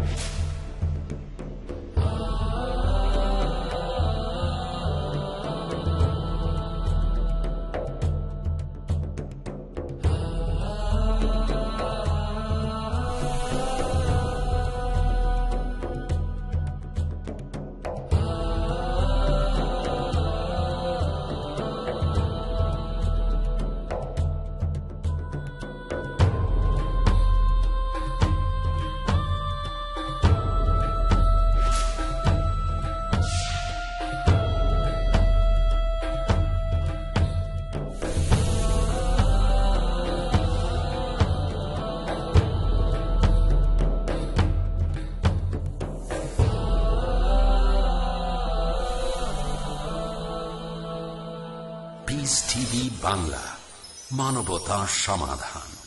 you মানবতা সমাধান।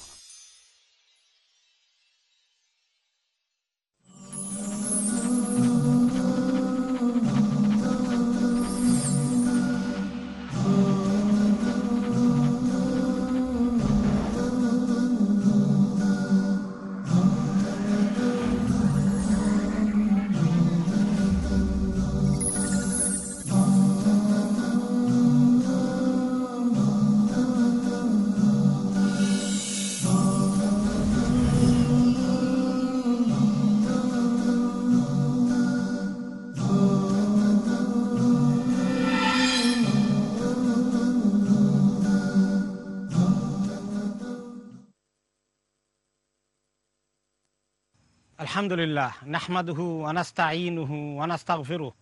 الحمد لله نحمده ونستعينه ونستغفره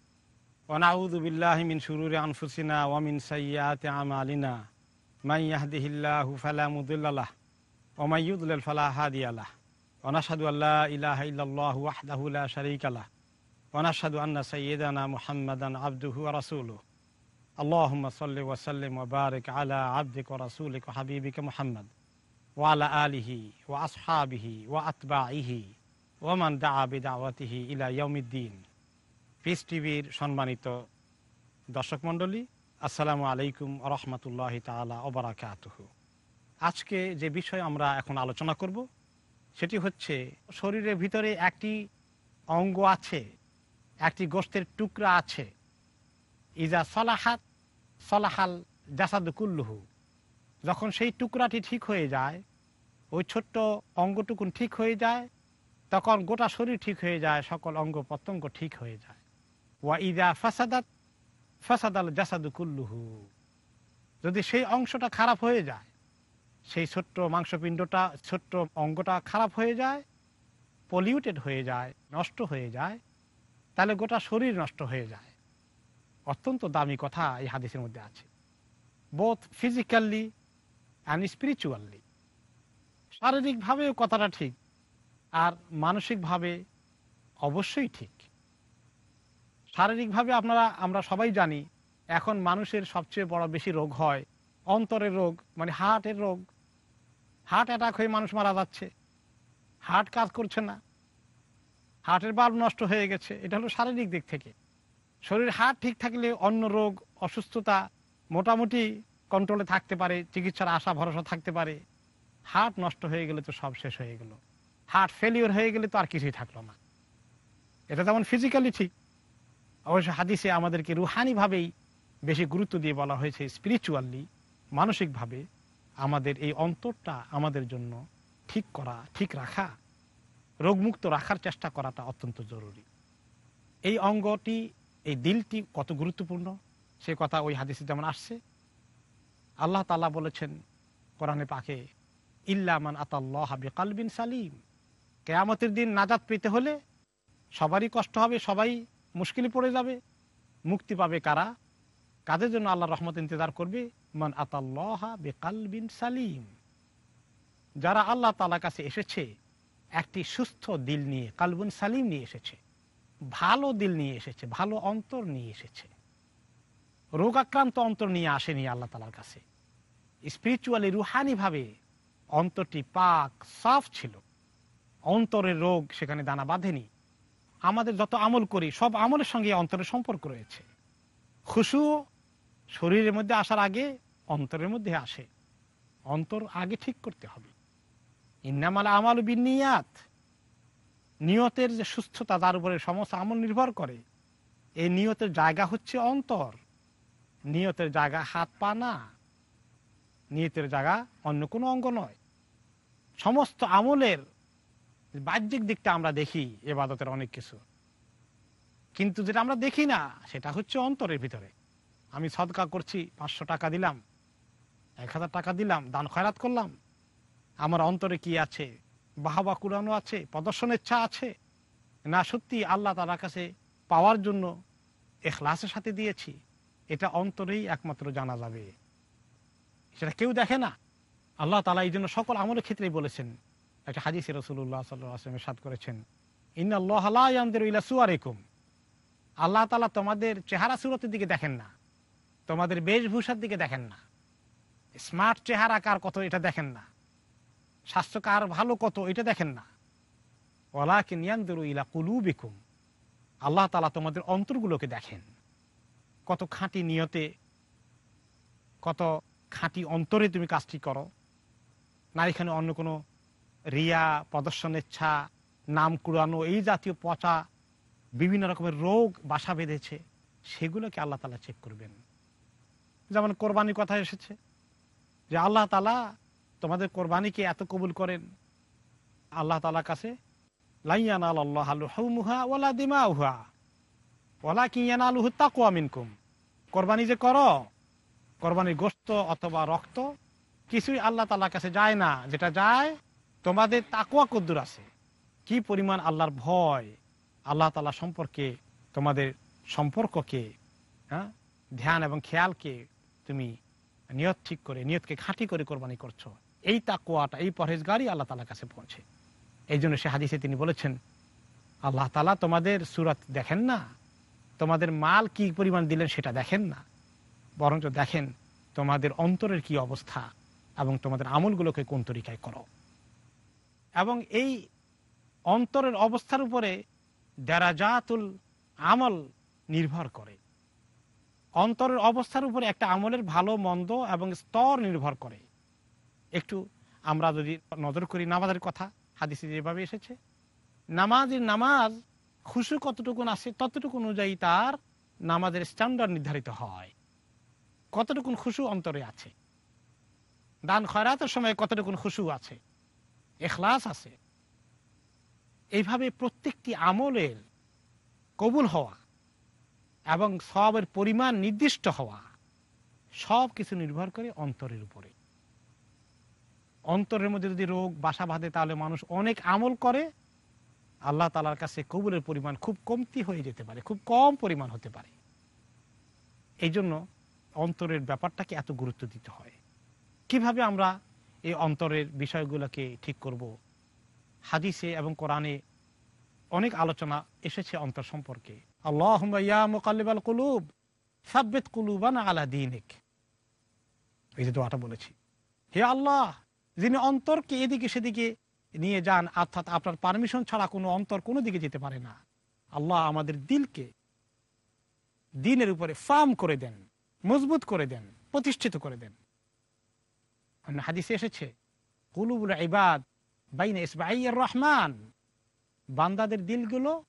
ونعوذ بالله من شرور أنفسنا ومن سيئات أعمالنا. من يهده الله فلا مضل له ومن يضلل فلا هادي له. ونشهد أن لا إله إلا الله وحده لا شريك له. ونشهد أن سيدنا محمدا عبده ورسوله. اللهم صل وسلم وبارك على عبدك ورسولك وحبيبك محمد وعلى آله وأصحابه وأتباعه Oman দা আবিদাওয়াতিহি ইলা ইয়মিদ্দিন পিস টিভির সম্মানিত দর্শক মণ্ডলী, আসসালামু আলাইকুম রহমতুল্লাহ তালা ওবরাকাতহ আজকে যে বিষয় আমরা এখন আলোচনা করব, সেটি হচ্ছে শরীরের ভিতরে একটি অঙ্গ আছে, একটি গোষ্ঠের টুকরা আছে। ইজা সলাহাত, সলাহাল জাসাদুকুল্লুহু যখন সেই টুকরাটি ঠিক হয়ে যায়, ওই ছোট্ট অঙ্গটুকুন ঠিক হয়ে যায় তখন গোটা শরীর ঠিক হয়ে যায়, সকল অঙ্গ প্রত্যঙ্গ ঠিক হয়ে যায়। ওয়া ইদা ফাসাদাত, ফাসাদাল জাসাদু কুল্লুহু। যদি সেই অংশটা খারাপ হয়ে যায়, সেই ছোট্ট মাংসপিণ্ডটা, ছোট্ট অঙ্গটা খারাপ হয়ে যায় পলিউটেড হয়ে যায়, নষ্ট হয়ে যায়, তাহলে গোটা শরীর নষ্ট হয়ে যায়। অত্যন্ত দামি কথা এই হাদিসের মধ্যে আছে। বোথ ফিজিক্যালি অ্যান্ড স্পিরিচুয়ালি শারীরিকভাবেও কথাটা ঠিক আর মানসিকভাবে অবশ্যই ঠিক। শারীরিকভাবে আপনারা, আমরা সবাই জানি, এখন মানুষের সবচেয়ে বড় বেশি রোগ হয় অন্তরের রোগ মানে হার্টের রোগ। হার্ট অ্যাটাক হয়ে মানুষ মারা যাচ্ছে। হার্ট কাজ করছে না। হার্টের বাল্ব নষ্ট হয়ে গেছে। এটা হলো শারীরিক দিক থেকে। শরীর হার্ট ঠিক থাকলে অন্য রোগ, অসুস্থতা মোটামুটি কন্ট্রোলে থাকতে পারে, চিকিৎসার আশা, ভরসা থাকতে পারে। হার্ট নষ্ট হয়ে গেলে তো সব শেষ হয়ে গেল। হার্ট ফেলিওর হয়ে গেলে তো আর কিছুই থাকল না। এটা তেমন ফিজিক্যালি ঠিক, অবশ্য হাদিসে আমাদেরকে রুহানিভাবেই বেশি গুরুত্ব দিয়ে বলা হয়েছে স্পিরিচুয়ালি মানসিকভাবে আমাদের এই অন্তরটা আমাদের জন্য ঠিক করা, ঠিক রাখা, রোগমুক্ত রাখার চেষ্টা করাটা অত্যন্ত জরুরি। এই অঙ্গটি, এই দিলটি কত গুরুত্বপূর্ণ? সে কথা ওই হাদিসে যেমন আসছে। আল্লাহ তালা বলেছেন, কোরআনে পাকে ইল্লামান আতাল্লাহ হাবি কালবিন সালিম। কেয়ামতের দিন নাজাত পেতে হলে সবারই কষ্ট হবে, সবাই মুশকিলে পড়ে যাবে। মুক্তি পাবে কারা? কাদের জন্য আল্লাহ রহমত ইন্তজার করবে? মান আতাল্লাহ বেকালবিন সালিম। যারা আল্লাহ তালা কাছে এসেছে, একটি সুস্থ দিল নিয়ে, কালবুন সালিম নিয়ে এসেছে, ভালো দিল নিয়ে এসেছে, ভালো অন্তর নিয়ে এসেছে, রোগাক্রান্ত অন্তর নিয়ে আসেনি আল্লাহ তালার কাছে। স্পিরিচুয়ালি রুহানিভাবে অন্তরটি পাক সাফ ছিল। অন্তরের রোগ সেখানে দানা বাঁধেনি। আমাদের যত আমল করি, সব আমলের সঙ্গে অন্তরের সম্পর্ক রয়েছে। খুশু শরীরের মধ্যে আসার আগে অন্তরের মধ্যে আসে। অন্তর আগে ঠিক করতে হবে। ইন্নামাল আমাল বিনিয়াত নিয়তের যে সুস্থতা, তার উপরে সমস্ত আমল নির্ভর করে। এই নিয়তের জায়গা হচ্ছে অন্তর। নিয়তের জায়গা হাত পা না। নিয়তের জায়গা অন্য কোনো অঙ্গ নয়। সমস্ত আমলের বাহ্যিক দিকটা আমরা দেখি এবাদতের অনেক কিছু। কিন্তু যেটা আমরা দেখি না, সেটা হচ্ছে অন্তরের ভিতরে। আমি সদকা করছি, পাঁচশো টাকা দিলাম, এক হাজার টাকা দিলাম, দান খয়রাত করলাম। আমার অন্তরে কি আছে? বাহাবা কুরানো আছে, প্রদর্শনের ইচ্ছা আছে। না, সত্যি আল্লাহ তালার কাছে পাওয়ার জন্য এখলাসের সাথে দিয়েছি। এটা অন্তরেই একমাত্র জানা যাবে। সেটা কেউ দেখে না। আল্লাহ তালা এই জন্য সকল আমলের ক্ষেত্রেই বলেছেন একটা হাদিস রসুল্লাহ সাল্লামের সাদ করেছেন ইন আল্লাহ তালা তোমাদের চেহারা সুরতের দিকে দেখেন না, তোমাদের বেশভূষার দিকে দেখেন না। স্মার্ট চেহারা কার কত এটা দেখেন না, স্বাস্থ্য কার ভালো কত এটা দেখেন না। ওলাকে নিয়ান্দরু ইলা কুলু বিকুম আল্লাহ তালা তোমাদের অন্তরগুলোকে দেখেন। কত খাঁটি নিয়তে, কত খাঁটি অন্তরে তুমি কাজটি করো। না এখানে অন্য কোনো রিয়া প্রদর্শন ইচ্ছা নাম কুড়ানো, এই জাতীয় পচা, বিভিন্ন রকমের রোগ, বাসা বেঁধেছে, সেগুলোকে আল্লাহ তালা চেক করবেন। যেমন কোরবানির কথা এসেছে, যে আল্লাহ তালা তোমাদের কোরবানিকে এত কবুল করেন। আল্লাহ তালা কাছে লাইয়ান আল্লাহ আলুহা ওলা দিমা উহা ওলা কিয়ান আলুহু তাকুয়া মিনকুম। কোরবানি যে করো, কোরবানির গোস্ত অথবা রক্ত, কিছুই আল্লাহ তালার কাছে যায় না। যেটা যায় তোমাদের তাকুয়া কদ্দুর আছে। কি পরিমাণ আল্লাহর ভয়, আল্লাহ তালা সম্পর্কে তোমাদের সম্পর্ককে হ্যাঁ ধ্যান এবং খেয়ালকে তুমি নিয়ত ঠিক করে, নিয়তকে খাঁটি করে কোরবানি করছ। এই তাকুয়াটা এই পরহেজগারই আল্লাহ তালার কাছে পৌঁছে। এই জন্য সে হাদিসে তিনি বলেছেন, আল্লাহ তালা তোমাদের সুরত দেখেন না? তোমাদের মাল কি পরিমাণ দিলেন সেটা দেখেন না? বরঞ্চ দেখেন তোমাদের অন্তরের কি অবস্থা এবং তোমাদের আমলগুলোকে কোন তরিকায় করো। এবং এই অন্তরের অবস্থার উপরে দেরাজাতুল আমল নির্ভর করে। অন্তরের অবস্থার উপরে একটা আমলের ভালো, মন্দ এবং স্তর নির্ভর করে। একটু আমরা যদি নজর করি নামাজের কথা, হাদিসে যেভাবে এসেছে, নামাজের নামাজ খুশু কতটুকুন আসে ততটুকু অনুযায়ী তার নামাজের স্ট্যান্ডার্ড নির্ধারিত হয়। কতটুকুন খুশু অন্তরে আছে? দান খয়রাতের সময় কতটুকুন খুশু আছে? এখলাস আছে। এইভাবে প্রত্যেকটি আমলের কবুল হওয়া এবং সবের পরিমাণ নির্দিষ্ট হওয়া সব কিছু নির্ভর করে অন্তরের উপরে। অন্তরের মধ্যে যদি রোগ, বাসা বাঁধে, তাহলে মানুষ অনেক আমল করে, আল্লাহ তালার কাছে কবুলের পরিমাণ খুব কমতি হয়ে যেতে পারে, খুব কম পরিমাণ হতে পারে। এই জন্য অন্তরের ব্যাপারটাকে এত গুরুত্ব দিতে হয়। কীভাবে আমরা এই অন্তরের বিষয়গুলোকে ঠিক করব। হাদিসে এবং কোরআনে অনেক আলোচনা এসেছে অন্তর সম্পর্কে। আল্লাহ বলেছি। হে আল্লাহ, যিনি অন্তরকে এদিকে সেদিকে নিয়ে যান, অর্থাৎ আপনার পারমিশন ছাড়া কোনো অন্তর কোনো দিকে যেতে পারে না। আল্লাহ আমাদের দিলকে দিনের উপরে ফার্ম করে দেন, মজবুত করে দেন, প্রতিষ্ঠিত করে দেন। হাদিসে এসেছে, কুলুবুল ইবাদ বাইন ইসবাইয়ের রহমান। বান্দাদের দিলগুলো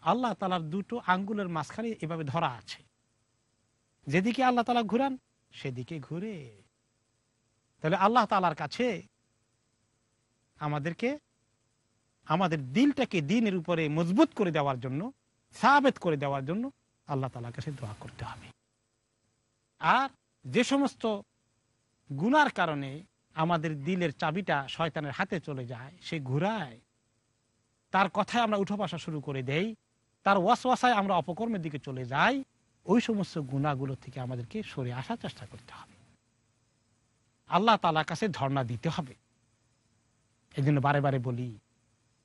আল্লাহ তালার দুটো আঙ্গুলের মাঝখানে এভাবে ধরা আছে। যেদিকে আল্লাহ তালা ঘুরান, সেদিকে ঘুরে। তাহলে আল্লাহ তালার কাছে আমাদেরকে, আমাদের দিলটাকে দিনের উপরে মজবুত করে দেওয়ার জন্য, সাবেত করে দেওয়ার জন্য আল্লাহ তালার কাছে দোয়া করতে হবে। আর যে সমস্ত গুনার কারণে আমাদের দিলের চাবিটা শয়তানের হাতে চলে যায়, সে ঘুরায়। তার কথায় আমরা উঠো বসা শুরু করে দেই, তার ওয়াসওয়াসায় আমরা অপকর্মের দিকে চলে যাই। ওই সমস্ত গুণাগুলো থেকে আমাদেরকে সরে আসার চেষ্টা করতে হবে। আল্লাহ তালার কাছে ধর্ণা দিতে হবে। এই জন্য বারে বারে বলি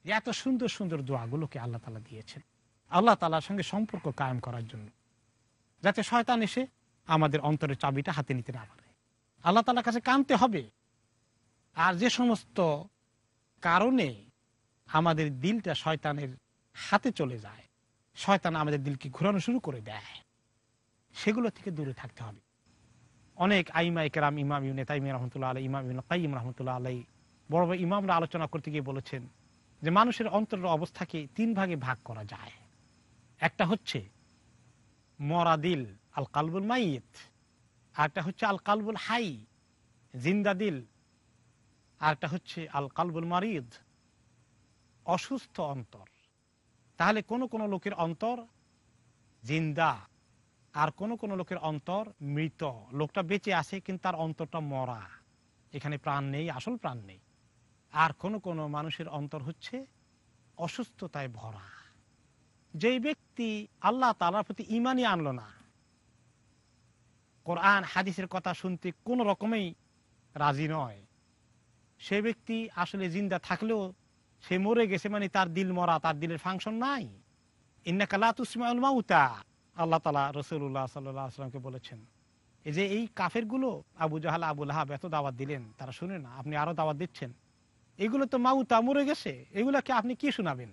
যে এত সুন্দর সুন্দর দোয়াগুলোকে আল্লাহ তালা দিয়েছেন। আল্লাহ তালার সঙ্গে সম্পর্ক কায়েম করার জন্য, যাতে শয়তান এসে আমাদের অন্তরের চাবিটা হাতে নিতে না পারে। আল্লাহ তালার কাছে কানতে হবে। আর যে সমস্ত কারণে আমাদের দিলটা শয়তানের হাতে চলে যায়, শয়তান আমাদের দিলকে ঘুরানো শুরু করে দেয়। সেগুলো থেকে দূরে থাকতে হবে। অনেক আইমা একরাম ইমাম ইউনে তাইম রহমতুল্লাহ আলাই ইমাম ইউন কাইম রহমতুল্লাহ আলাই বড় বড় ইমামরা আলোচনা করতে গিয়ে বলেছেন যে মানুষের অন্তরের অবস্থাকে তিন ভাগে ভাগ করা যায়। একটা হচ্ছে মরা দিল আল কালবুল মাইত আরেকটা হচ্ছে আল কালবুল হাই, জিন্দা দিল। আরেকটা হচ্ছে আল কালবুল মারিদ, অসুস্থ অন্তর। তাহলে কোন কোন লোকের অন্তর জিন্দা, আর কোন কোন লোকের অন্তর মৃত। লোকটা বেঁচে আছে কিন্তু তার অন্তরটা মরা। এখানে প্রাণ নেই, আসল প্রাণ নেই। আর কোন কোন মানুষের অন্তর হচ্ছে অসুস্থতায় ভরা। যেই ব্যক্তি আল্লাহ তালার প্রতি ইমানই আনলো না কোরআন, হাদিসের কথা শুনতে কোন রকমেই রাজি নয়। সে ব্যক্তি আসলে জিন্দা থাকলেও সে মরে গেছে মানে তার দিল মরা, তার দিলের ফাংশন নাই। ইন্নাকালাতুসমাউল আল্লাহ তালা রসুল্লাহ সাল্লামকে বলেছেন। এই যে এই কাফেরগুলো আবু জাহাল আবুল হাব এত দাওয়াত দিলেন, তারা শুনে না, আপনি আরও দাওয়াত দিচ্ছেন। এগুলো তো মাউতা, মরে গেছে, এগুলাকে আপনি কি শোনাবেন?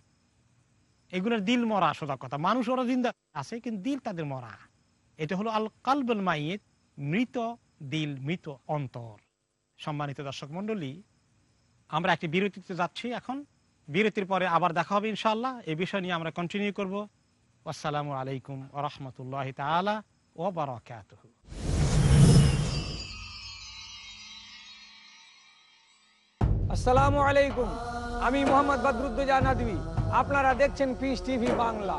এগুলোর দিল মরা সোজা কথা। মানুষ ওরা জিন্দা আছে, কিন্তু দিল তাদের মরা। এটা হলো আল কালবুল মাইয়েত মৃত দিল, মৃত অন্তর। সম্মানিত দর্শক মন্ডলী আমরা একটি বিরতিতে যাচ্ছি এখন। বিরতির পরে আবার দেখা হবে ইনশাল্লাহ এই বিষয় নিয়ে আমরা কন্টিনিউ করব। আসসালামু আলাইকুম রহমতুল্লাহ তালা ও বারাকাত আসসালামু আলাইকুম। আমি মোহাম্মদ বদরুদ্দোজা নদী আপনারা দেখছেন পিস টিভি বাংলা।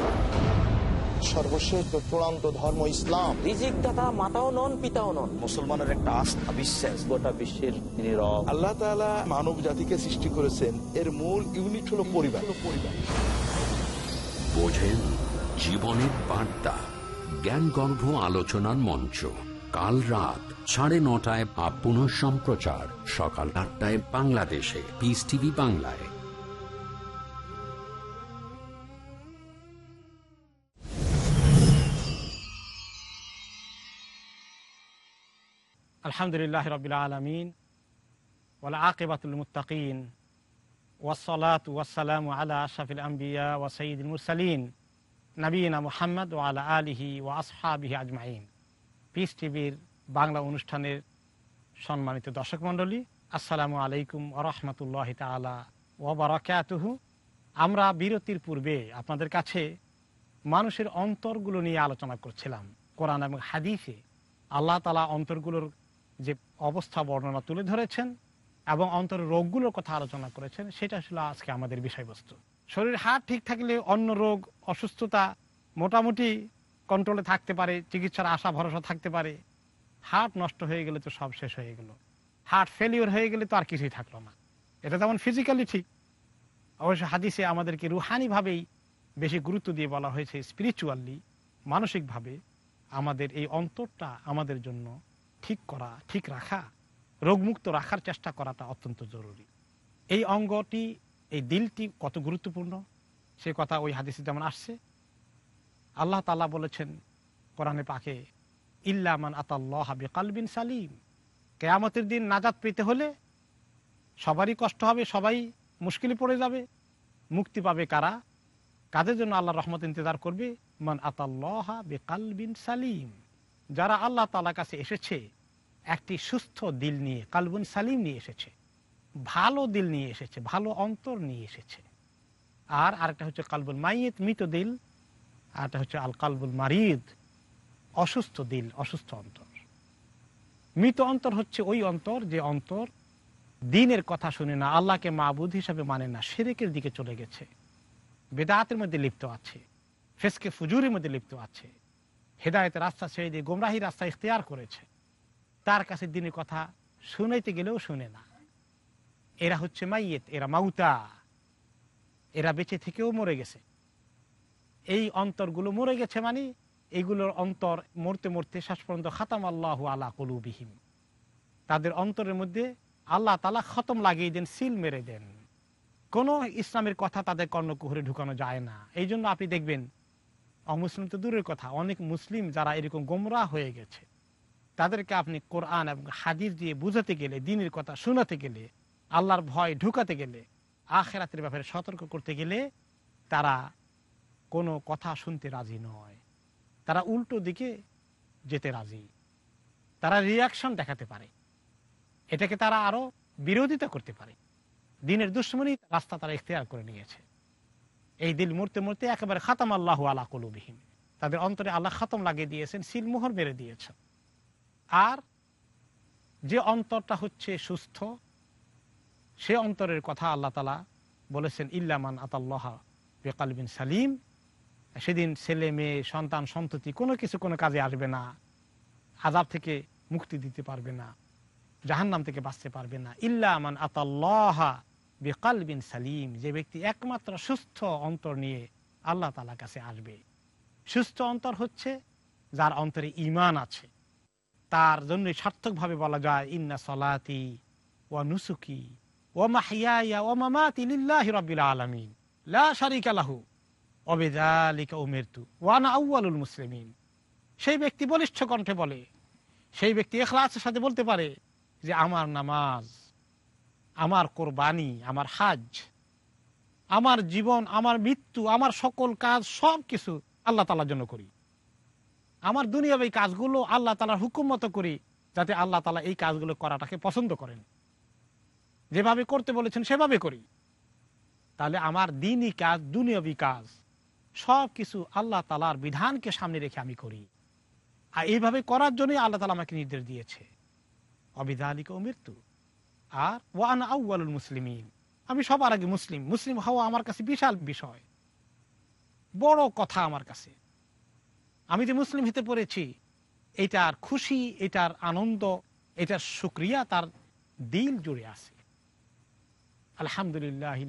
সর্বশেষ চূড়ান্ত ধর্ম ইসলাম। রিজিক দাতা মাতাও নন পিতাও নন। মুসলমানের একটা আস্থা বিশ্বাস। গোটা বিশ্বের তিনি রব। আল্লাহ তাআলা মানব জাতিকে সৃষ্টি করেছেন। এর মূল ইউনিট হলো পরিবার। পরিবার বোঝেন জীবনের বার্তা। জ্ঞানগর্ভ আলোচনার মঞ্চ। কাল রাত সাড়ে নটায় বা পুনঃ সম্প্রচার সকাল আটটায় বাংলাদেশে। পিস টিভি বাংলায়। আলহামদুলিল্লাহ রবিল আলমিন ওলা আকিবাতুল ওয়াসলাত ওয়াসালাম আলা আশাফিল আম্বিয়া ওয়া সঈদুল মুরসালিন নবীনা মোহাম্মদ ও আলা আলিহি ও আসহাবিহি আজমাইন। পিস টিভির বাংলা অনুষ্ঠানের সম্মানিত দর্শক মণ্ডলী, আসসালামু আলাইকুম আরহামতুল্লাহ তালা ওবরাকাতুহু আমরা বিরতির পূর্বে আপনাদের কাছে মানুষের অন্তরগুলো নিয়ে আলোচনা করছিলাম। কোরআন এবং হাদিসে আল্লাহ তালা অন্তরগুলোর যে অবস্থা বর্ণনা তুলে ধরেছেন এবং অন্তরের রোগগুলোর কথা আলোচনা করেছেন, সেটা আসলে আজকে আমাদের বিষয়বস্তু। শরীর হাট ঠিক থাকলে অন্য রোগ, অসুস্থতা মোটামুটি কন্ট্রোলে থাকতে পারে, চিকিৎসার আশা, ভরসা থাকতে পারে। হার্ট নষ্ট হয়ে গেলে তো সব শেষ হয়ে গেল। হার্ট ফেলিওর হয়ে গেলে তো আর কিছুই থাকল না। এটা যেমন ফিজিক্যালি ঠিক। অবশ্য হাদিসে আমাদেরকে রুহানিভাবেই বেশি গুরুত্ব দিয়ে বলা হয়েছে স্পিরিচুয়ালি মানসিকভাবে আমাদের এই অন্তরটা আমাদের জন্য ঠিক করা, ঠিক রাখা, রোগমুক্ত রাখার চেষ্টা করাটা অত্যন্ত জরুরি। এই অঙ্গটি, এই দিলটি কত গুরুত্বপূর্ণ? সে কথা ওই হাদিসে যেমন আসছে। আল্লাহ তালা বলেছেন কোরআনে পাকে ইল্লামান আতাল্লাহ হাবি কালবিন সালিম। কেয়ামতের দিন নাজাত পেতে হলে সবারই কষ্ট হবে, সবাই মুশকিলে পড়ে যাবে। মুক্তি পাবে কারা? কাদের জন্য আল্লাহ রহমত ইন্তজার করবে? মান আতাল্লাহ বেকালবিন সালিম। যারা আল্লাহ তালা কাছে এসেছে, একটি সুস্থ দিল নিয়ে, কালবুন সালিম নিয়ে এসেছে, ভালো দিল নিয়ে এসেছে, ভালো অন্তর নিয়ে এসেছে। আর আরেকটা হচ্ছে কালবুল মাইয়েত, মৃত দিল। আরেকটা হচ্ছে আল কালবুল মারিদ, অসুস্থ দিল, অসুস্থ অন্তর। মৃত অন্তর হচ্ছে ওই অন্তর যে অন্তর দিনের কথা শুনে না, আল্লাহকে মাবুদ হিসাবে মানে না সেরেকের দিকে চলে গেছে। বেদাতের মধ্যে লিপ্ত আছে, ফেসকে ফুজুরের মধ্যে লিপ্ত আছে। হেদায়তের রাস্তা ছেড়ে দিয়ে গোমরাহি রাস্তা ইখতিয়ার করেছে। তার কাছে দিনের কথা শুনাইতে গেলেও শুনে না। এরা হচ্ছে মাইয়েত, এরা মাউতা। এরা বেঁচে থেকেও মরে গেছে। এই অন্তরগুলো মরে গেছে মানে এগুলোর অন্তর মরতে মরতে শেষ পর্যন্ত খাতাম আল্লাহ আলা কলুবিহীন তাদের অন্তরের মধ্যে আল্লাহ তালা খতম লাগিয়ে দেন, সিল মেরে দেন। কোনো ইসলামের কথা তাদের কর্ণকুহরে ঢুকানো যায় না। এই জন্য আপনি দেখবেন অমুসলিম তো দূরের কথা। অনেক মুসলিম যারা এরকম গোমরা হয়ে গেছে, তাদেরকে আপনি কোরআন এবং হাদিস দিয়ে বুঝাতে গেলে, দিনের কথা শোনাতে গেলে, আল্লাহর ভয় ঢুকাতে গেলে, আখেরাতের ব্যাপারে সতর্ক করতে গেলে তারা কোনো কথা শুনতে রাজি নয়। তারা উল্টো দিকে যেতে রাজি। তারা রিয়াকশন দেখাতে পারে। এটাকে তারা আরও বিরোধিতা করতে পারে। দিনের দুশ্মনী রাস্তা তারা ইখতিয়ার করে নিয়েছে। এই দিল মূর্তে মূর্তে একেবারে খাতাম আল্লাহ আলা কলুবিহীন তাদের অন্তরে আল্লাহ খাতম লাগিয়ে দিয়েছেন সিলমোহর মেরে দিয়েছেন। আর যে অন্তরটা হচ্ছে সুস্থ, সে অন্তরের কথা আল্লাহ তালা বলেছেন ইল্লামান আতাল্লাহ বেকালবিন সালিম। সেদিন ছেলে, মেয়ে, সন্তান, সন্ততি কোনো কিছু কোনো কাজে আসবে না আজাব থেকে মুক্তি দিতে পারবে না, জাহান্নাম থেকে বাঁচতে পারবে না। ইল্লা আমান আতাল্লাহা বেকাল বিন সালিম, যে ব্যক্তি একমাত্র সুস্থ অন্তর নিয়ে আল্লাহ তালা কাছে আসবে। সুস্থ অন্তর হচ্ছে যার অন্তরে ইমান আছে। তার জন্য সার্থকভাবে বলা যায়, ইন্না সলাতি ও নুসুকি ও মাহিয়া ও মামাতি লিল্লাহি রব্বিল আলামিন। লা অবেদালিকা উমেরতু ওয়ানা আউয়ালুল মুসলিমিন। সেই ব্যক্তি বলিষ্ঠ কণ্ঠে বলে, সেই ব্যক্তি এখলাসের সাথে বলতে পারে যে, আমার নামাজ আমার কোরবানি, আমার হাজ, আমার জীবন, আমার মৃত্যু, আমার সকল কাজ, সব কিছু আল্লাহ তালার জন্য করি। আমার দুনিয়ার এই কাজগুলো আল্লাহ তালার হুকুম মতো করি যাতে আল্লাহ তালা এই কাজগুলো করাটাকে পছন্দ করেন। যেভাবে করতে বলেছেন সেভাবে করি। তাহলে আমার দিনই কাজ, দুনিয়াবি কাজ, সব কিছু আল্লাহ তালার বিধানকে সামনে রেখে আমি করি। আর এইভাবে করার জন্যই আল্লাহ তালা আমাকে নির্দেশ দিয়েছে। অবিধানিক ও মৃত্যু। আর ওয়ান আউ্বালুল মুসলিমিন। আমি সবার আগে মুসলিম। মুসলিম হওয়া আমার কাছে বিশাল বিষয়। বড় কথা আমার কাছে। আমি যে মুসলিম হতে পড়েছি এটার খুশি, এটার আনন্দ, এটার সুক্রিয়া তার দিল জুড়ে আছে। আলহামদুলিল্লাহ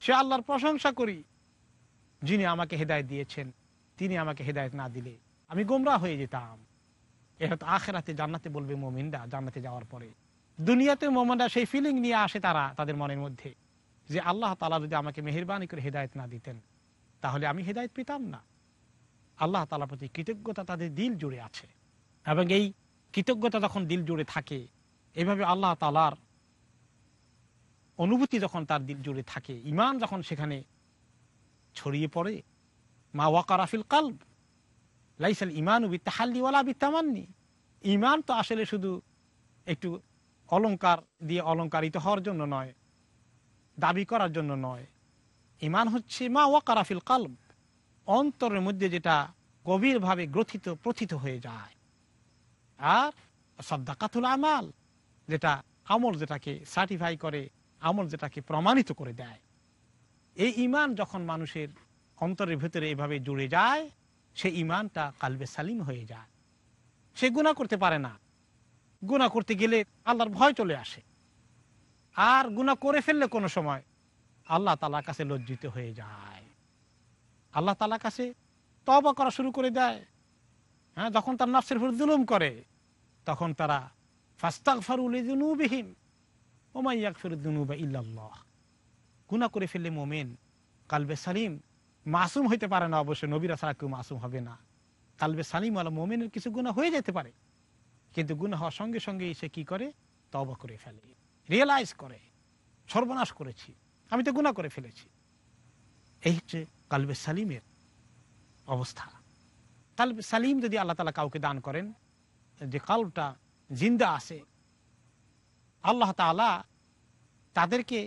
সে আল্লাহর প্রশংসা করি, যিনি আমাকে হেদায়ত দিয়েছেন, তিনি আমাকে হেদায়ত না দিলে আমি গোমরা হয়ে যেতাম। এটা তো আখেরাতে জান্নাতে বলবে মোমিনরা জান্নাতে যাওয়ার পরে। দুনিয়াতে মোমিনরা সেই ফিলিং নিয়ে আসে তারা, তাদের মনের মধ্যে, যে আল্লাহ তালা যদি আমাকে মেহরবানি করে হেদায়ত না দিতেন, তাহলে আমি হেদায়ত পেতাম না। আল্লাহ তালার প্রতি কৃতজ্ঞতা তাদের দিল জুড়ে আছে। এবং এই কৃতজ্ঞতা যখন দিল জুড়ে থাকে, এভাবে আল্লাহ তালার অনুভূতি যখন তার দিল জুড়ে থাকে ইমান যখন সেখানে ছড়িয়ে পড়ে, মা ওয়াকারাফিল কাল্ব লাইসাল ইমান বিত্তাহাল্লিওয়ালা বিত্তামান্নি। ইমান তো আসলে শুধু একটু অলঙ্কার দিয়ে অলঙ্কারিত হওয়ার জন্য নয়, দাবি করার জন্য নয়। ইমান হচ্ছে মা ওয়াকারাফিল কাল্ব, অন্তরের মধ্যে যেটা গভীরভাবে গ্রথিত, প্রথিত হয়ে যায়। আর সদ্দাকাতুল আমাল, যেটা আমল যেটাকে সার্টিফাই করে, আমল যেটাকে প্রমাণিত করে দেয়। এই ইমান যখন মানুষের অন্তরের ভেতরে এভাবে জুড়ে যায় সে ইমানটা কালবে সালিম হয়ে যায়। সে গুণা করতে পারে না। গুণা করতে গেলে আল্লাহর ভয় চলে আসে। আর গুণা করে ফেললে কোনো সময় আল্লাহ তালার কাছে লজ্জিত হয়ে যায়। আল্লাহ তালার কাছে তবা করা শুরু করে দেয়। হ্যাঁ যখন তার নফসের উপর জুলুম করে, তখন তারা ফাস্তাক ফারুলবিহীন ওমাইয়াক ফিরুদ্দুনুবা ইল্লাল্লাহ। গুণা করে ফেললে মোমেন কালবে সালিম মাসুম হইতে পারে না অবশ্যই নবীরা ছাড়া কেউ মাসুম হবে না। কালবে সালিম আলা মোমেনের কিছু গুণা হয়ে যেতে পারে, কিন্তু গুণা হওয়ার সঙ্গে সঙ্গে সে কি করে? তবা করে ফেলে রিয়েলাইজ করে, সর্বনাশ করেছি। আমি তো গুণা করে ফেলেছি। এই হচ্ছে কালবে সালিমের অবস্থা। কালবে সালিম যদি আল্লাহ তালা কাউকে দান করেন, যে কালটা জিন্দা আছে, আল্লাহ তালা তাদেরকে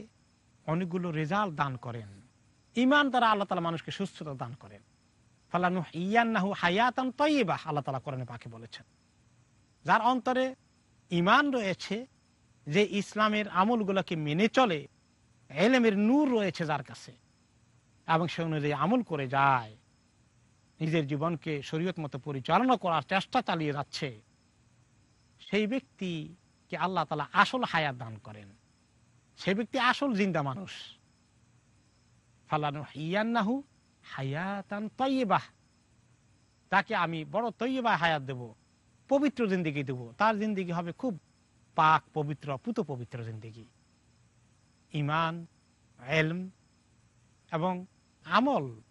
অনেকগুলো রেজাল্ট দান করেন। ইমান দ্বারা আল্লাহ তালা মানুষকে সুস্থতা দান করেন। ফালানু ইয়ান্নাহু হায়াতান তৈবাহ আল্লাহ তালা কোরআনে পাখি বলেছেন। যার অন্তরে ইমান রয়েছে, যে ইসলামের আমলগুলোকে মেনে চলে, এলেমের নূর রয়েছে যার কাছে, এবং সে অনুযায়ী আমল করে যায়, নিজের জীবনকে শরীয়ত মতো পরিচালনা করার চেষ্টা চালিয়ে যাচ্ছে, সেই ব্যক্তিকে আল্লাহ তালা আসল হায়াত দান করেন। সে ব্যক্তি আসল জিন্দা মানুষ। ফালানু হিয়ান্নাহু হায়াতান তৈবাহ তাকে আমি বড় তৈবা হায়াত দেব, পবিত্র জিন্দিগি দেব। তার জিন্দিগি হবে খুব পাক, পবিত্র পুত পবিত্র জিন্দিগি। ইমান এলম এবং আমল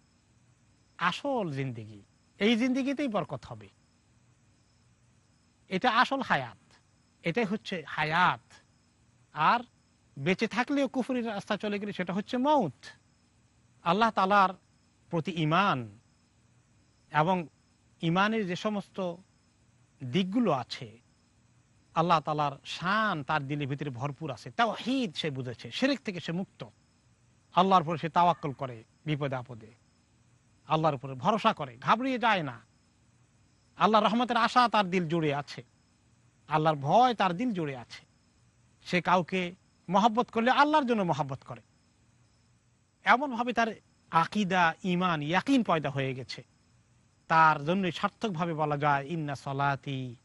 আসল জিন্দিগি। এই জিন্দিগিতেই বরকত হবে। এটা আসল হায়াত। এটাই হচ্ছে হায়াত। আর বেঁচে থাকলেও কুফুরির রাস্তা চলে গেলে সেটা হচ্ছে মৌত আল্লাহ তালার প্রতি ইমান এবং ইমানের যে সমস্ত দিকগুলো আছে, আল্লাহ তালার শান তার দিলের ভিতরে ভরপুর আছে। তাও হিদ সে বুঝেছে সেরেক থেকে সে মুক্ত। আল্লাহর উপরে সে তাওয়াক্কল করে বিপদে আপদে। আল্লাহর উপরে ভরসা করে, ঘাবড়িয়ে যায় না। আল্লাহ রহমতের আশা তার দিল জুড়ে আছে। আল্লাহর ভয় তার দিল জুড়ে আছে। সে কাউকে মহব্বত করলে আল্লাহর জন্য মহব্বত করে। এমনভাবে তার আকিদা ইমান ইয়াকিন পয়দা হয়ে গেছে। তার জন্য সার্থকভাবে বলা যায়, ইন্না সলাতি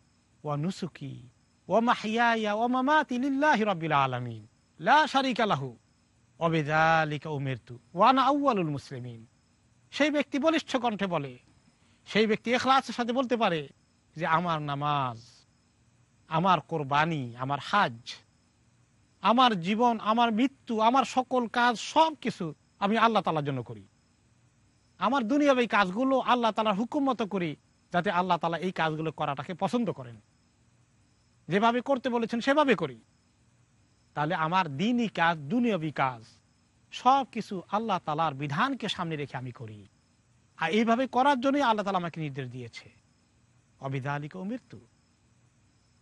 ও নুসুকি ও মাহিয়া ও মামাতি লিল্লাহি রাব্বিল আলামিন। লা শারিকা লাহু। অবেদালিকা উমেরতু ওয়ানা আউয়ালুল মুসলিমিন। সেই ব্যক্তি বলিষ্ঠ কণ্ঠে বলে, সেই ব্যক্তি এখলাসের সাথে বলতে পারে যে, আমার নামাজ, আমার কোরবানি, আমার হাজ, আমার জীবন, আমার মৃত্যু, আমার সকল কাজ সব কিছু আমি আল্লাহ তালার জন্য করি। আমার দুনিয়ার এই কাজগুলো আল্লাহ তালার হুকুম মতো করি, যাতে আল্লাহ তালা এই কাজগুলো করাটাকে পছন্দ করেন। যেভাবে করতে বলেছেন, সেভাবে করি। তাহলে আমার দিনই কাজ, দুনিয়াবি কাজ সব কিছু আল্লাহ তালার বিধানকে সামনে রেখে আমি করি। আর এইভাবে করার জন্যই আল্লাহ তালা আমাকে নির্দেশ দিয়েছে। অবিদালিক ও মৃত্যু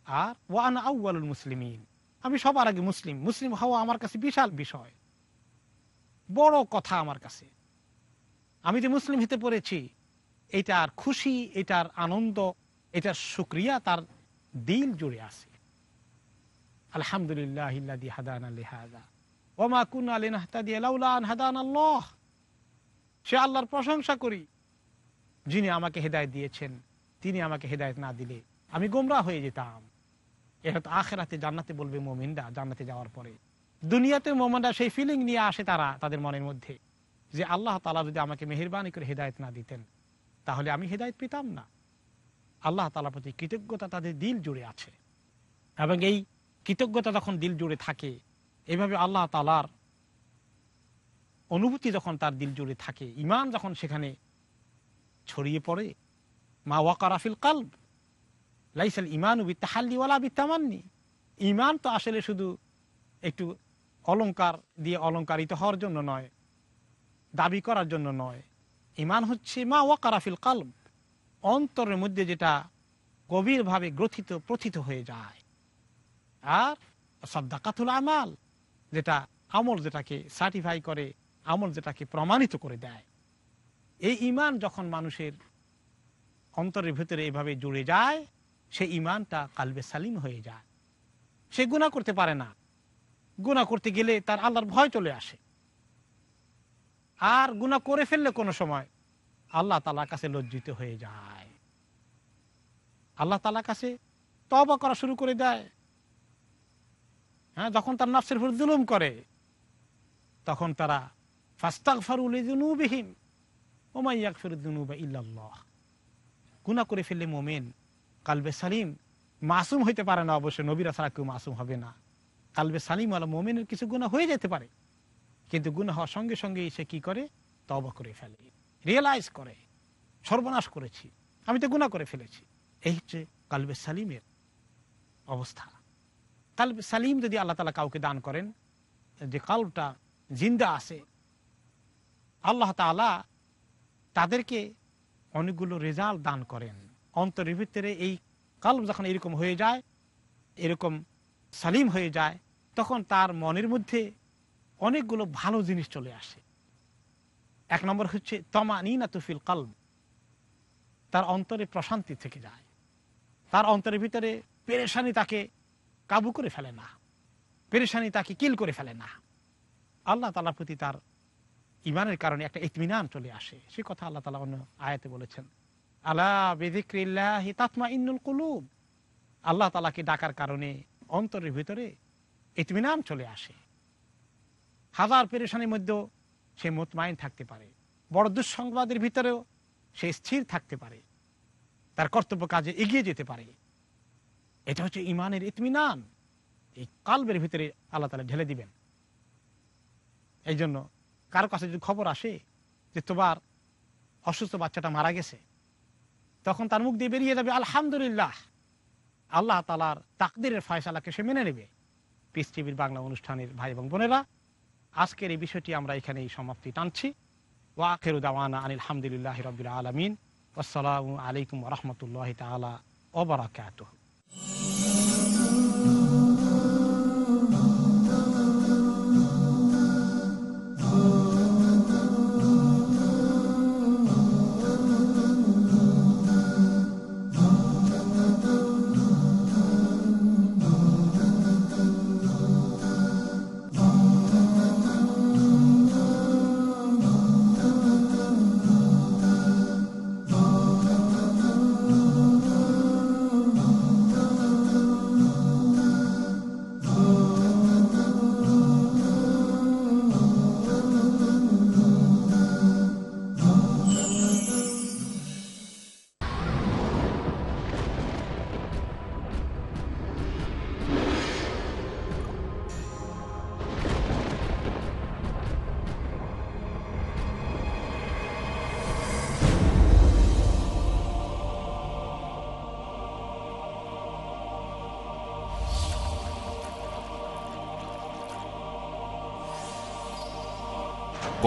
আর ওয়ান আউ্বালুল মুসলিমিন। আমি সবার আগে মুসলিম। মুসলিম হওয়া আমার কাছে বিশাল বিষয়। বড় কথা আমার কাছে। আমি যে মুসলিম হতে পড়েছি, এটার খুশি, এটার আনন্দ, এটার সুক্রিয়া তার দিল জুড়ে আছে। আলহামদুলিল্লাহ সে আল্লাহর প্রশংসা করি, যিনি আমাকে হেদায়ত দিয়েছেন, তিনি আমাকে হেদায়ত না দিলে আমি গোমরা হয়ে যেতাম। এ হয়তো আখেরাতে জান্নাতে বলবে মোমিনরা জান্নাতে যাওয়ার পরে। দুনিয়াতে মোমেনরা সেই ফিলিং নিয়ে আসে তারা, তাদের মনের মধ্যে, যে আল্লাহ তালা যদি আমাকে মেহরবানি করে হেদায়ত না দিতেন, তাহলে আমি হেদায়ত পেতাম না। আল্লাহ তালার প্রতি কৃতজ্ঞতা তাদের দিল জুড়ে আছে। এবং এই কৃতজ্ঞতা যখন দিল জুড়ে থাকে এইভাবে আল্লাহ তালার অনুভূতি যখন তার দিল জুড়ে থাকে ইমান যখন সেখানে ছড়িয়ে পড়ে, মা ওয়াকারাফিল কাল্ব, লাইসাল ইমান বিত্তাহাল্লিওয়ালা বিত্তামান্নি। ইমান তো আসলে শুধু একটু অলঙ্কার দিয়ে অলঙ্কারিত হওয়ার জন্য নয়, দাবি করার জন্য নয়। ইমান হচ্ছে মা ওয়াকারাফিল কাল্ব, অন্তরের মধ্যে যেটা গভীরভাবে গ্রথিত, প্রথিত হয়ে যায়। আর সদ্দাকাতুল আমাল, যেটা আমল যেটাকে সার্টিফাই করে, আমল যেটাকে প্রমাণিত করে দেয়। এই ইমান যখন মানুষের অন্তরের ভিতরে এভাবে জুড়ে যায় সে ইমানটা কালবে সালিম হয়ে যায়। সে গুণা করতে পারে না। গুণা করতে গেলে তার আল্লাহর ভয় চলে আসে। আর গুণা করে ফেললে কোনো সময় আল্লাহ তালার কাছে লজ্জিত হয়ে যায়। আল্লাহ তালার কাছে তবা করা শুরু করে দেয়। হ্যাঁ যখন তার নফসের উপর জুলুম করে, তখন তারা ফাস্তাক ফারুলবিহীন ওমাইয়াক ফিরুদ্দুনুবা ইল্লাল্লাহ। গুণা করে ফেললে মোমেন কালবে সালিম মাসুম হইতে পারে না, অবশ্যই নবীরা ছাড়া কেউ মাসুম হবে না। কালবে সালিম আলা মোমেনের কিছু গুণা হয়ে যেতে পারে। কিন্তু গুণা হওয়ার সঙ্গে সঙ্গে সে কি করে? তবা করে ফেলে। রিয়েলাইজ করে। সর্বনাশ করেছি। আমি তো গুণা করে ফেলেছি। এই হচ্ছে কালবে সালিমের অবস্থা। কালবে সালিম যদি আল্লাহ তালা কাউকে দান করেন, যে কালটা জিন্দা আছে, আল্লাহ তালা তাদেরকে অনেকগুলো রেজাল্ট দান করেন। অন্তরের ভিতরে এই কাল্ব যখন এরকম হয়ে যায়, এরকম সালিম হয়ে যায় তখন তার মনের মধ্যে অনেকগুলো ভালো জিনিস চলে আসে। এক নম্বর হচ্ছে তমা নিনা তুফিল কাল্ব। তার অন্তরে প্রশান্তি থেকে যায়। তার অন্তরের ভিতরে পেরেশানি তাকে কাবু করে ফেলে না। পেরেশানি তাকে কিল করে ফেলে না। আল্লাহ তালার প্রতি তার ইমানের কারণে একটা ইতমিনান চলে আসে। সে কথা আল্লাহ তালা অন্য আয়াতে বলেছেন আল্লাহ বেদিক্রিল্লাহ তাতমা ইন্নুল কুলুব। আল্লাহ তালাকে ডাকার কারণে অন্তরের ভিতরে ইতমিনান চলে আসে। হাজার পেরেশানির মধ্যেও সে মোতমাইন থাকতে পারে। বড় দুঃসংবাদের ভিতরেও সে স্থির থাকতে পারে। তার কর্তব্য কাজে এগিয়ে যেতে পারে। এটা হচ্ছে ইমানের ইতমিনান। এই কালবের ভিতরে আল্লাহ তালা ঢেলে দিবেন। এই জন্য কারও কাছে যদি খবর আসে যে তোমার অসুস্থ বাচ্চাটা মারা গেছে, তখন তার মুখ দিয়ে বেরিয়ে যাবে, আলহামদুলিল্লাহ। আল্লাহ তালার তাকদিরের ফয়সালাকে সে মেনে নেবে। পিস টিভির বাংলা অনুষ্ঠানের ভাই এবং বোনেরা, আজকের এই বিষয়টি আমরা এখানেই সমাপ্তি টানছি। ওয়াকের উদাওয়ানা আনিল হামদুলিল্লাহ রবিল আলমিন। আসসালামু আলাইকুম রহমতুল্লাহ তালা ওবরাকাত